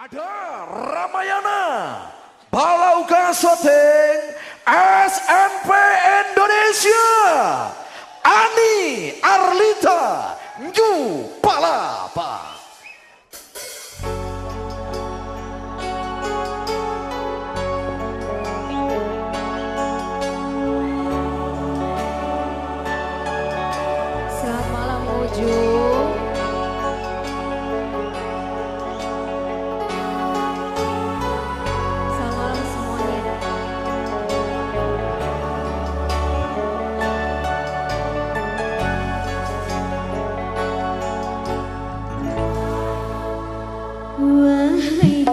Ada Ramayana Balauka Soteng SMP Indonesia Ani Arlita Nyu Palapa.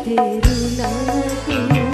తిరునాకు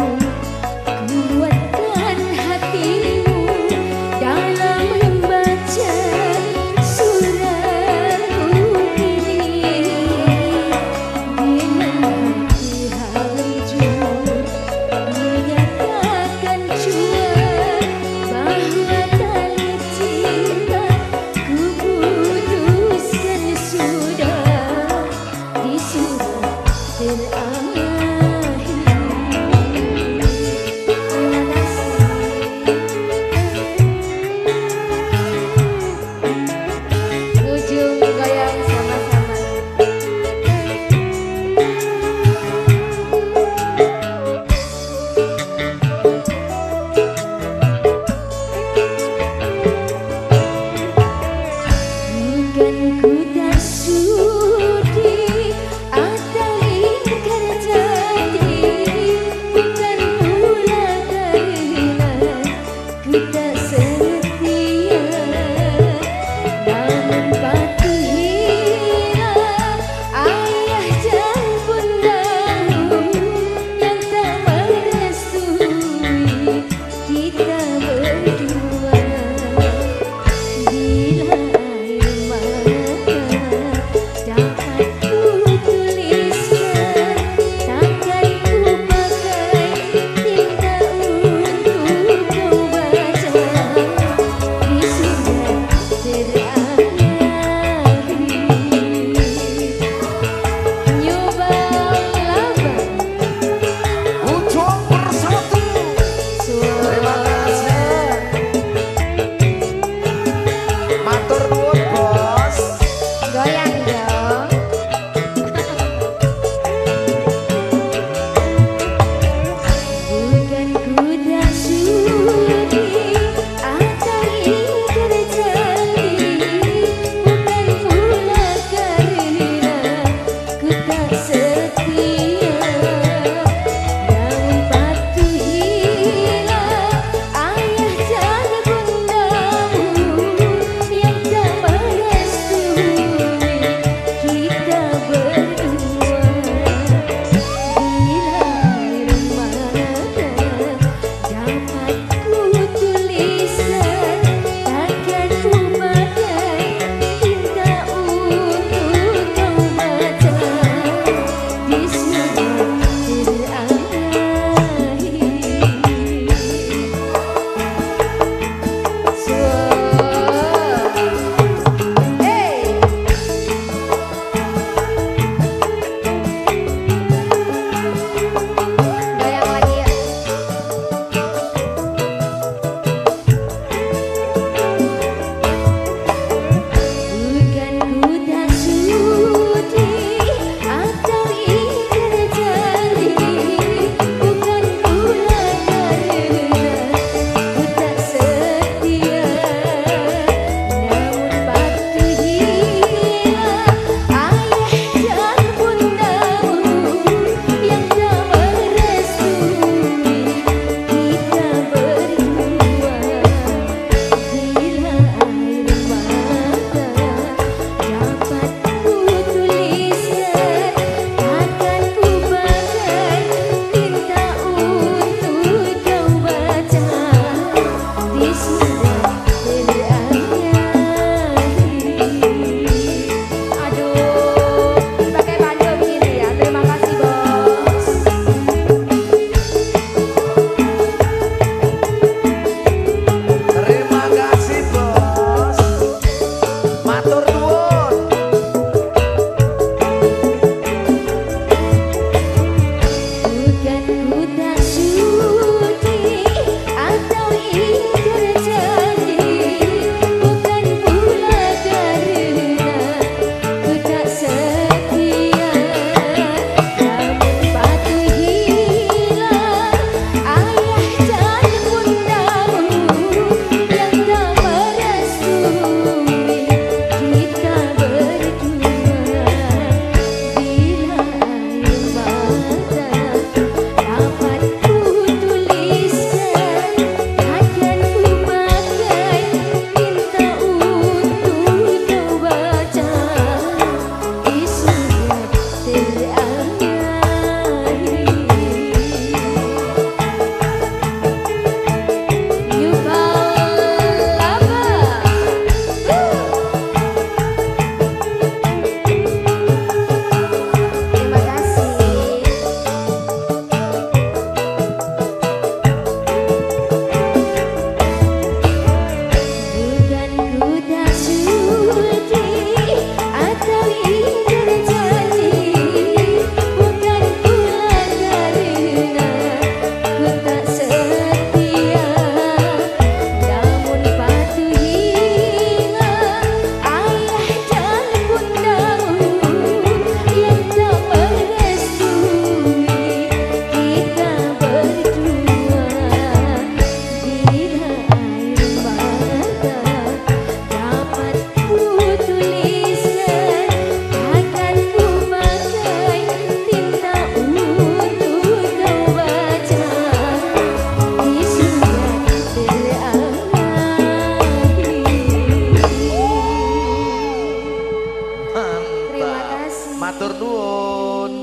Matur nuwun.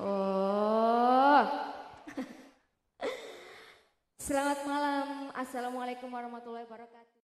Oh. Selamat malam. Assalamualaikum warahmatullahi wabarakatuh.